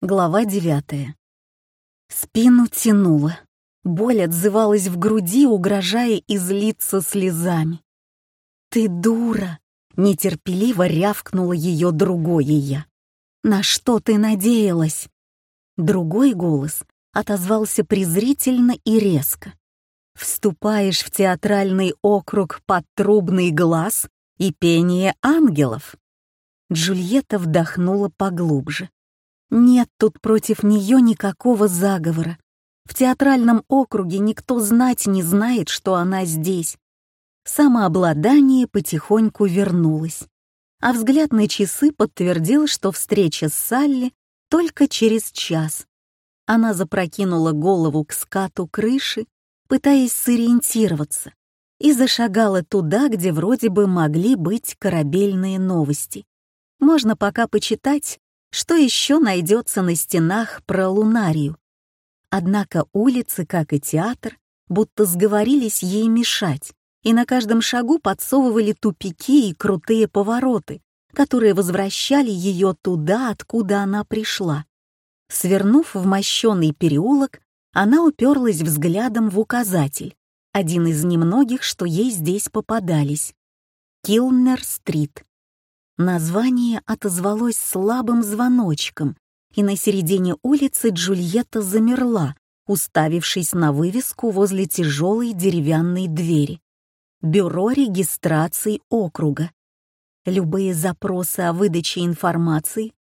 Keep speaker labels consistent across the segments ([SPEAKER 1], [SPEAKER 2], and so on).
[SPEAKER 1] Глава девятая. Спину тянуло. Боль отзывалась в груди, угрожая излиться слезами. «Ты дура!» — нетерпеливо рявкнула ее другое я. «На что ты надеялась?» Другой голос отозвался презрительно и резко. «Вступаешь в театральный округ под трубный глаз и пение ангелов?» Джульетта вдохнула поглубже. Нет тут против нее никакого заговора. В театральном округе никто знать не знает, что она здесь. Самообладание потихоньку вернулось. А взгляд на часы подтвердил, что встреча с Салли только через час. Она запрокинула голову к скату крыши, пытаясь сориентироваться, и зашагала туда, где вроде бы могли быть корабельные новости. Можно пока почитать, что еще найдется на стенах про лунарию. Однако улицы, как и театр, будто сговорились ей мешать, и на каждом шагу подсовывали тупики и крутые повороты, которые возвращали ее туда, откуда она пришла. Свернув в мощенный переулок, она уперлась взглядом в указатель, один из немногих, что ей здесь попадались. Килнер-стрит. Название отозвалось слабым звоночком, и на середине улицы Джульетта замерла, уставившись на вывеску возле тяжелой деревянной двери. Бюро регистрации округа. Любые запросы о выдаче информации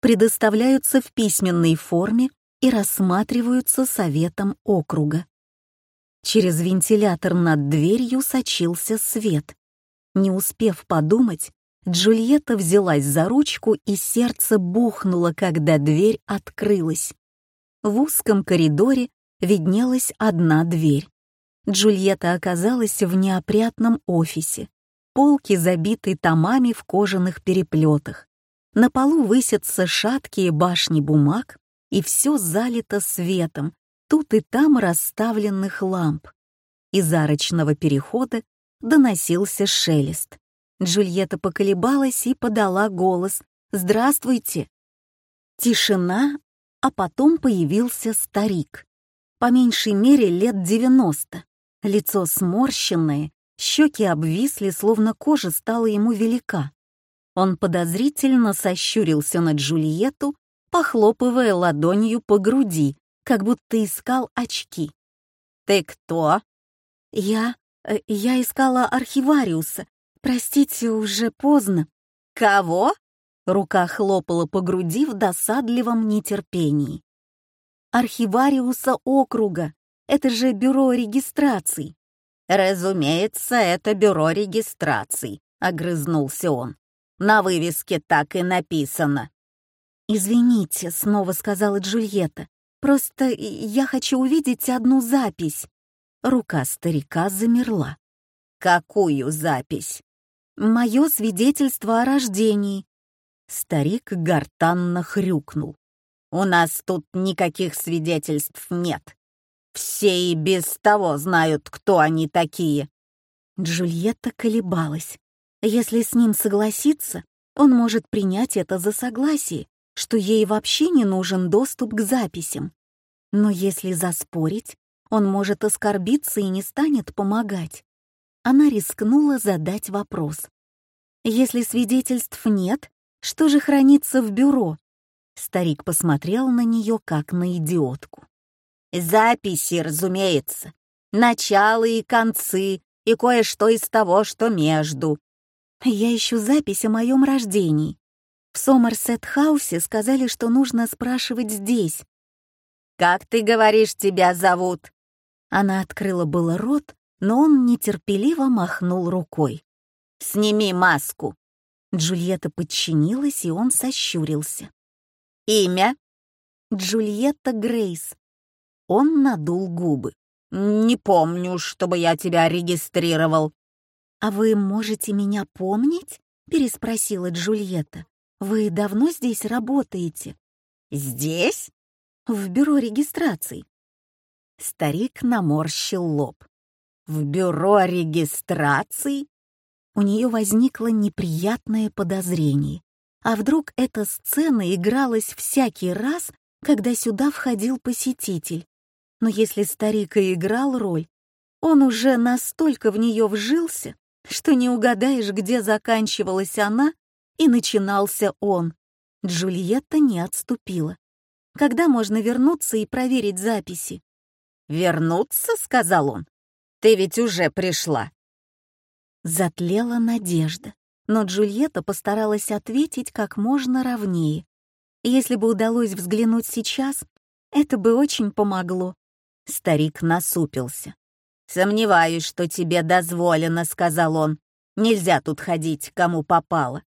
[SPEAKER 1] предоставляются в письменной форме и рассматриваются советом округа. Через вентилятор над дверью сочился свет. Не успев подумать, Джульетта взялась за ручку, и сердце бухнуло, когда дверь открылась. В узком коридоре виднелась одна дверь. Джульетта оказалась в неопрятном офисе. Полки забиты томами в кожаных переплетах. На полу высятся шаткие башни бумаг, и все залито светом, тут и там расставленных ламп. Из арочного перехода доносился шелест. Джульетта поколебалась и подала голос «Здравствуйте!». Тишина, а потом появился старик. По меньшей мере лет девяносто. Лицо сморщенное, щеки обвисли, словно кожа стала ему велика. Он подозрительно сощурился на Джульетту, похлопывая ладонью по груди, как будто искал очки. «Ты кто?» «Я... Э, я искала архивариуса. «Простите, уже поздно». «Кого?» Рука хлопала по груди в досадливом нетерпении. «Архивариуса округа. Это же бюро регистраций». «Разумеется, это бюро регистраций», — огрызнулся он. «На вывеске так и написано». «Извините», — снова сказала Джульетта. «Просто я хочу увидеть одну запись». Рука старика замерла. «Какую запись?» Мое свидетельство о рождении». Старик гортанно хрюкнул. «У нас тут никаких свидетельств нет. Все и без того знают, кто они такие». Джульетта колебалась. Если с ним согласиться, он может принять это за согласие, что ей вообще не нужен доступ к записям. Но если заспорить, он может оскорбиться и не станет помогать она рискнула задать вопрос. «Если свидетельств нет, что же хранится в бюро?» Старик посмотрел на нее, как на идиотку. «Записи, разумеется. Начало и концы, и кое-что из того, что между». «Я ищу запись о моем рождении. В Сомерсет-хаусе сказали, что нужно спрашивать здесь». «Как ты говоришь, тебя зовут?» Она открыла было рот, но он нетерпеливо махнул рукой. «Сними маску!» Джульетта подчинилась, и он сощурился. «Имя?» «Джульетта Грейс». Он надул губы. «Не помню, чтобы я тебя регистрировал». «А вы можете меня помнить?» — переспросила Джульетта. «Вы давно здесь работаете?» «Здесь?» «В бюро регистрации». Старик наморщил лоб в бюро регистрации? У нее возникло неприятное подозрение. А вдруг эта сцена игралась всякий раз, когда сюда входил посетитель. Но если старик и играл роль, он уже настолько в нее вжился, что не угадаешь, где заканчивалась она и начинался он. Джульетта не отступила. Когда можно вернуться и проверить записи?
[SPEAKER 2] «Вернуться?» — сказал он. «Ты ведь уже пришла».
[SPEAKER 1] Затлела надежда, но Джульетта постаралась ответить как можно ровнее. Если бы удалось взглянуть сейчас, это бы очень помогло.
[SPEAKER 2] Старик насупился. «Сомневаюсь, что тебе дозволено», — сказал он. «Нельзя тут ходить, кому попало».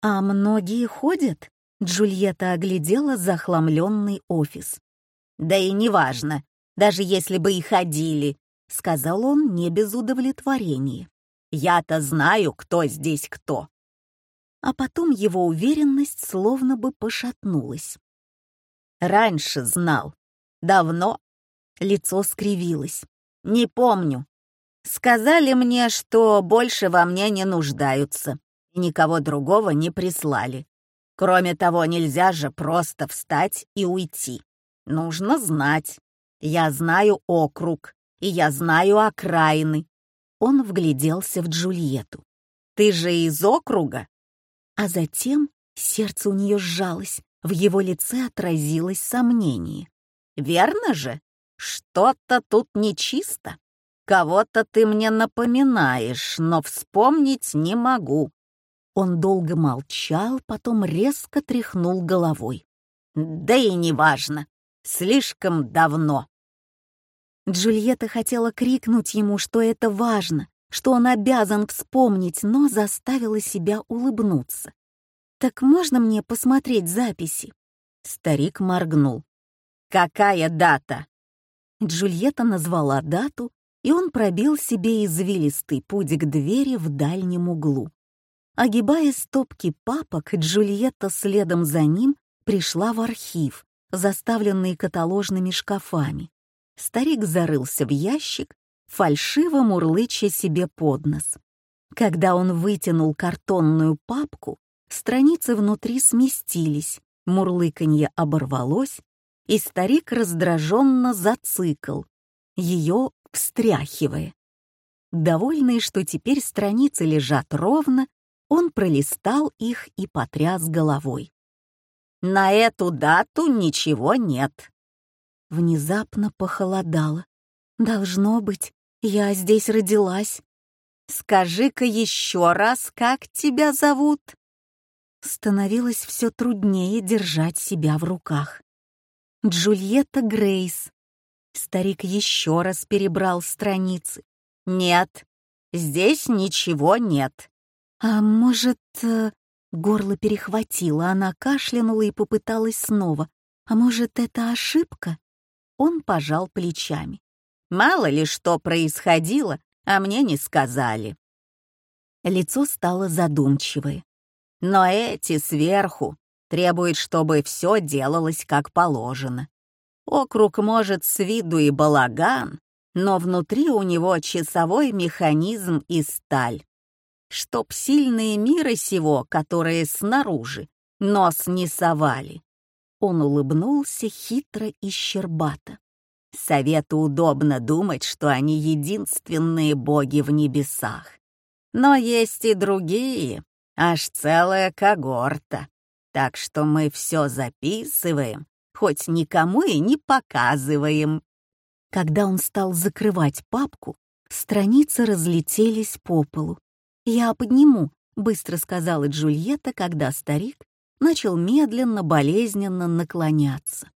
[SPEAKER 1] «А многие ходят?» — Джульетта оглядела захламленный офис.
[SPEAKER 2] «Да и неважно, даже если бы и ходили», — сказал он не без удовлетворения. «Я-то знаю, кто здесь кто».
[SPEAKER 1] А потом его уверенность словно бы пошатнулась.
[SPEAKER 2] «Раньше знал. Давно».
[SPEAKER 1] Лицо скривилось.
[SPEAKER 2] Не помню. Сказали мне, что больше во мне не нуждаются, никого другого не прислали. Кроме того, нельзя же просто встать и уйти. Нужно знать. Я знаю округ, и я знаю окраины.
[SPEAKER 1] Он вгляделся в Джульетту.
[SPEAKER 2] Ты же из округа?
[SPEAKER 1] А затем сердце у нее сжалось, в его лице отразилось сомнение.
[SPEAKER 2] Верно же? Что-то тут нечисто. Кого-то ты мне напоминаешь, но вспомнить не могу».
[SPEAKER 1] Он долго молчал, потом резко тряхнул головой.
[SPEAKER 2] «Да и неважно. Слишком давно».
[SPEAKER 1] Джульетта хотела крикнуть ему, что это важно, что он обязан вспомнить, но заставила себя улыбнуться. «Так можно мне посмотреть записи?»
[SPEAKER 2] Старик моргнул. «Какая дата?»
[SPEAKER 1] Джульетта назвала дату, и он пробил себе извилистый путь к двери в дальнем углу. Огибая стопки папок, Джульетта следом за ним пришла в архив, заставленный каталожными шкафами. Старик зарылся в ящик, фальшиво мурлыча себе под нос. Когда он вытянул картонную папку, страницы внутри сместились, мурлыканье оборвалось, и старик раздраженно зацикл, ее встряхивая. Довольный, что теперь страницы лежат ровно, он пролистал их и потряс головой.
[SPEAKER 2] «На эту дату ничего нет».
[SPEAKER 1] Внезапно похолодало. «Должно быть, я здесь родилась».
[SPEAKER 2] «Скажи-ка еще раз, как тебя зовут?»
[SPEAKER 1] Становилось все труднее держать себя в руках. Джульетта Грейс. Старик еще раз перебрал страницы.
[SPEAKER 2] «Нет, здесь ничего нет».
[SPEAKER 1] «А может...» э, Горло перехватило, она кашлянула и попыталась снова. «А может, это ошибка?» Он пожал плечами.
[SPEAKER 2] «Мало ли что происходило, а мне не сказали».
[SPEAKER 1] Лицо стало задумчивое.
[SPEAKER 2] «Но эти сверху, требует, чтобы все делалось как положено. Округ может с виду и балаган, но внутри у него часовой механизм и сталь. Чтоб сильные мира сего, которые снаружи, нос не совали. Он улыбнулся хитро и щербато. Совету удобно думать, что они единственные боги в небесах. Но есть и другие, аж целая когорта. Так что мы все записываем, хоть никому и не показываем.
[SPEAKER 1] Когда он стал закрывать папку, страницы разлетелись по полу. «Я подниму», — быстро сказала Джульетта, когда старик начал медленно, болезненно наклоняться.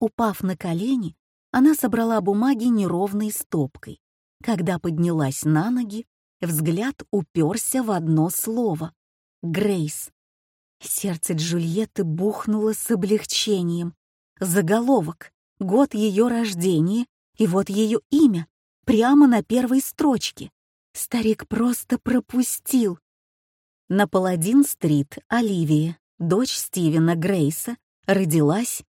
[SPEAKER 1] Упав на колени, она собрала бумаги неровной стопкой. Когда поднялась на ноги, взгляд уперся в одно слово — Грейс. Сердце Джульетты бухнуло с облегчением. Заголовок, год ее рождения, и вот ее имя, прямо на первой строчке. Старик просто пропустил. На Паладин-стрит Оливия, дочь Стивена Грейса, родилась.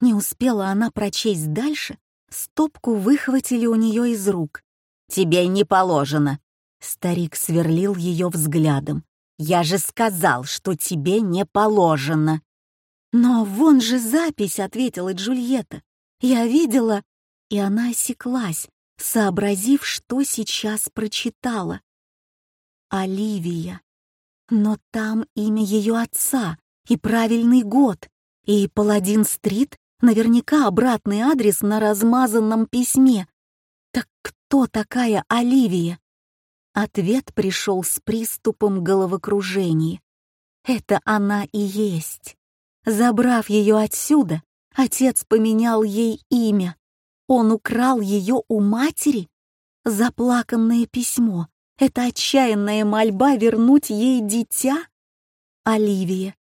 [SPEAKER 1] Не успела она прочесть дальше, стопку выхватили у нее из рук.
[SPEAKER 2] «Тебе не положено!»
[SPEAKER 1] Старик сверлил ее взглядом.
[SPEAKER 2] «Я же сказал, что тебе не положено!»
[SPEAKER 1] «Но вон же запись», — ответила Джульетта. «Я видела...» И она осеклась, сообразив, что сейчас прочитала. Оливия. Но там имя ее отца и правильный год, и Паладин-стрит наверняка обратный адрес на размазанном письме. Так кто такая Оливия? Ответ пришел с приступом головокружения. Это она и есть. Забрав ее отсюда, отец поменял ей имя. Он украл ее у матери? Заплаканное письмо — это отчаянная мольба вернуть ей дитя? Оливия.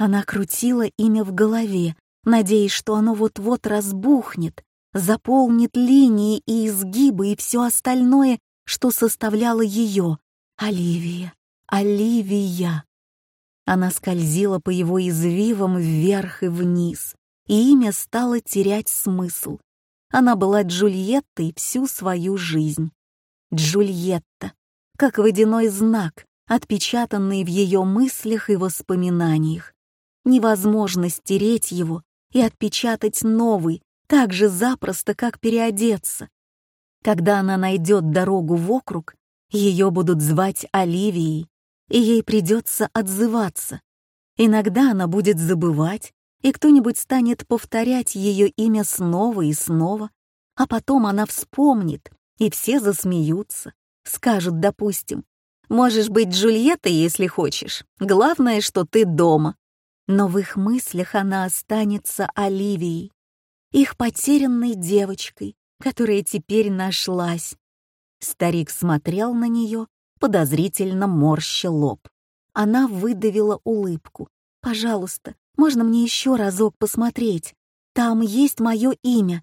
[SPEAKER 1] Она крутила имя в голове, надеясь, что оно вот-вот разбухнет, заполнит линии и изгибы и все остальное, что составляло ее. Оливия, Оливия. Она скользила по его извивам вверх и вниз, и имя стало терять смысл. Она была Джульеттой всю свою жизнь. Джульетта, как водяной знак, отпечатанный в ее мыслях и воспоминаниях. Невозможно стереть его и отпечатать новый, так же запросто, как переодеться. Когда она найдет дорогу в округ, ее будут звать Оливией, и ей придется отзываться. Иногда она будет забывать, и кто-нибудь станет повторять ее имя снова и снова, а потом она вспомнит, и все засмеются, скажут, допустим, «Можешь быть Джульеттой, если хочешь, главное, что ты дома». Но в их мыслях она останется Оливией, их потерянной девочкой, которая теперь нашлась. Старик смотрел на нее, подозрительно морща лоб. Она выдавила улыбку. «Пожалуйста, можно мне еще разок посмотреть? Там есть мое имя».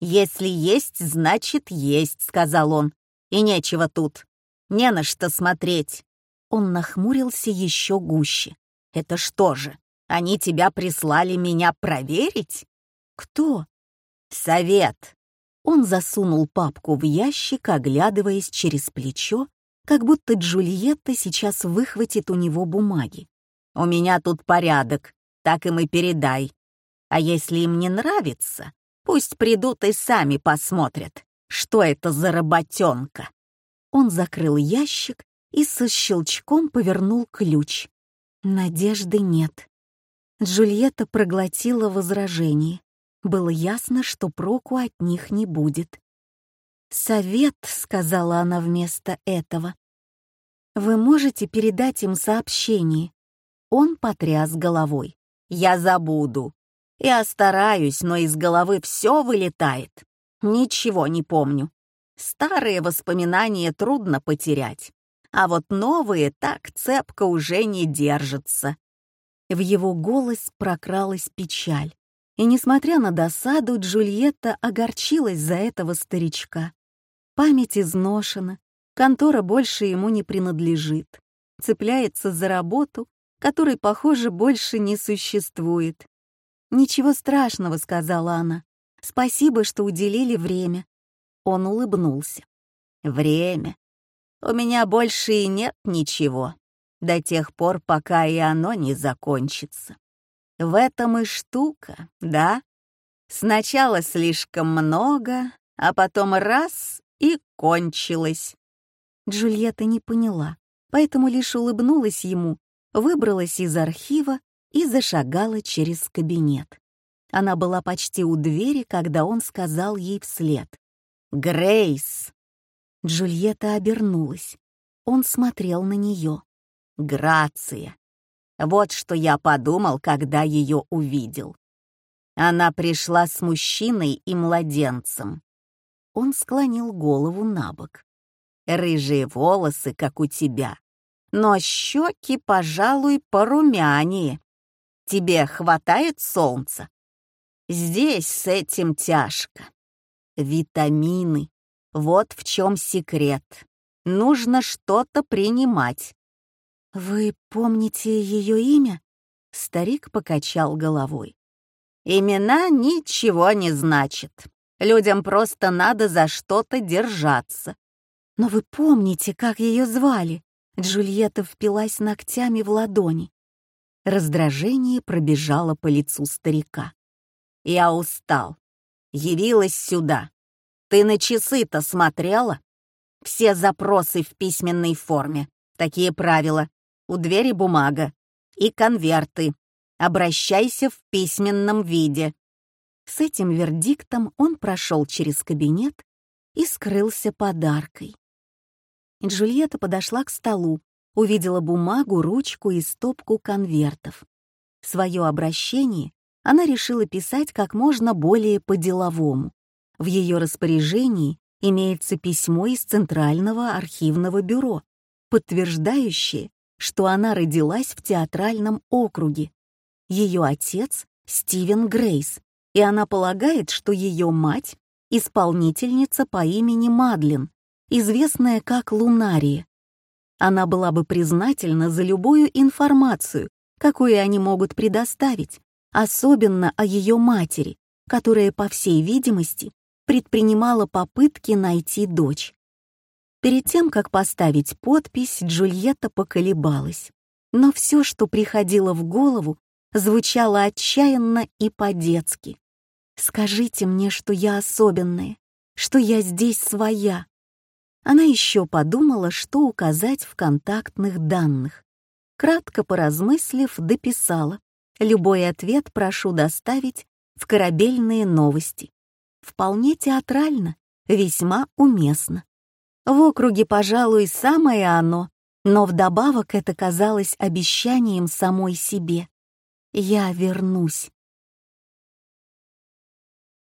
[SPEAKER 2] «Если есть, значит есть», — сказал он. «И нечего тут. Не на что смотреть».
[SPEAKER 1] Он нахмурился еще гуще.
[SPEAKER 2] «Это что же, они тебя прислали меня проверить?»
[SPEAKER 1] «Кто?»
[SPEAKER 2] «Совет».
[SPEAKER 1] Он засунул папку в ящик, оглядываясь через плечо как будто Джульетта сейчас выхватит у него бумаги.
[SPEAKER 2] «У меня тут порядок, так им и передай. А если им не нравится, пусть придут и сами посмотрят, что это за работенка».
[SPEAKER 1] Он закрыл ящик и со щелчком повернул ключ. Надежды нет. Джульетта проглотила возражение. Было ясно, что проку от них не будет. «Совет», — сказала она вместо этого. Вы можете передать им сообщение?» Он потряс головой.
[SPEAKER 2] «Я забуду. Я стараюсь, но из головы все вылетает. Ничего не помню. Старые воспоминания трудно потерять, а вот новые так цепко уже не держатся».
[SPEAKER 1] В его голос прокралась печаль, и, несмотря на досаду, Джульетта огорчилась за этого старичка. Память изношена, Контора больше ему не принадлежит. Цепляется за работу, которой, похоже, больше не существует. «Ничего страшного», — сказала она. «Спасибо, что уделили время». Он улыбнулся.
[SPEAKER 2] «Время. У меня больше и нет ничего, до тех пор, пока и оно не закончится. В этом и штука, да? Сначала слишком много, а потом раз — и кончилось.
[SPEAKER 1] Джульетта не поняла, поэтому лишь улыбнулась ему, выбралась из архива и зашагала через кабинет. Она была почти у двери, когда он сказал ей вслед.
[SPEAKER 2] «Грейс!»
[SPEAKER 1] Джульетта обернулась. Он смотрел на нее.
[SPEAKER 2] «Грация!» Вот что я подумал, когда ее увидел. Она пришла с мужчиной и младенцем. Он склонил голову на бок рыжие волосы, как у тебя, но щеки, пожалуй, порумянее. Тебе хватает солнца? Здесь с этим тяжко. Витамины. Вот в чем секрет. Нужно что-то принимать.
[SPEAKER 1] «Вы помните ее имя?» Старик покачал головой.
[SPEAKER 2] «Имена ничего не значат. Людям просто надо за что-то держаться.
[SPEAKER 1] «Но вы помните, как ее звали?» Джульетта впилась ногтями в ладони. Раздражение пробежало по лицу старика.
[SPEAKER 2] «Я устал. Явилась сюда. Ты на часы-то смотрела? Все запросы в письменной форме. Такие правила. У двери бумага. И конверты. Обращайся в письменном виде».
[SPEAKER 1] С этим вердиктом он прошел через кабинет и скрылся подаркой. Джульетта подошла к столу, увидела бумагу, ручку и стопку конвертов. Свое обращение она решила писать как можно более по-деловому. В ее распоряжении имеется письмо из Центрального архивного бюро, подтверждающее, что она родилась в театральном округе. Ее отец — Стивен Грейс, и она полагает, что ее мать — исполнительница по имени Мадлен, известная как Лунария. Она была бы признательна за любую информацию, какую они могут предоставить, особенно о ее матери, которая, по всей видимости, предпринимала попытки найти дочь. Перед тем, как поставить подпись, Джульетта поколебалась. Но все, что приходило в голову, звучало отчаянно и по-детски. «Скажите мне, что я особенная, что я здесь своя, она еще подумала, что указать в контактных данных. Кратко поразмыслив, дописала. Любой ответ прошу доставить в корабельные новости. Вполне театрально, весьма уместно. В округе, пожалуй, самое оно, но вдобавок это казалось обещанием самой себе. «Я вернусь».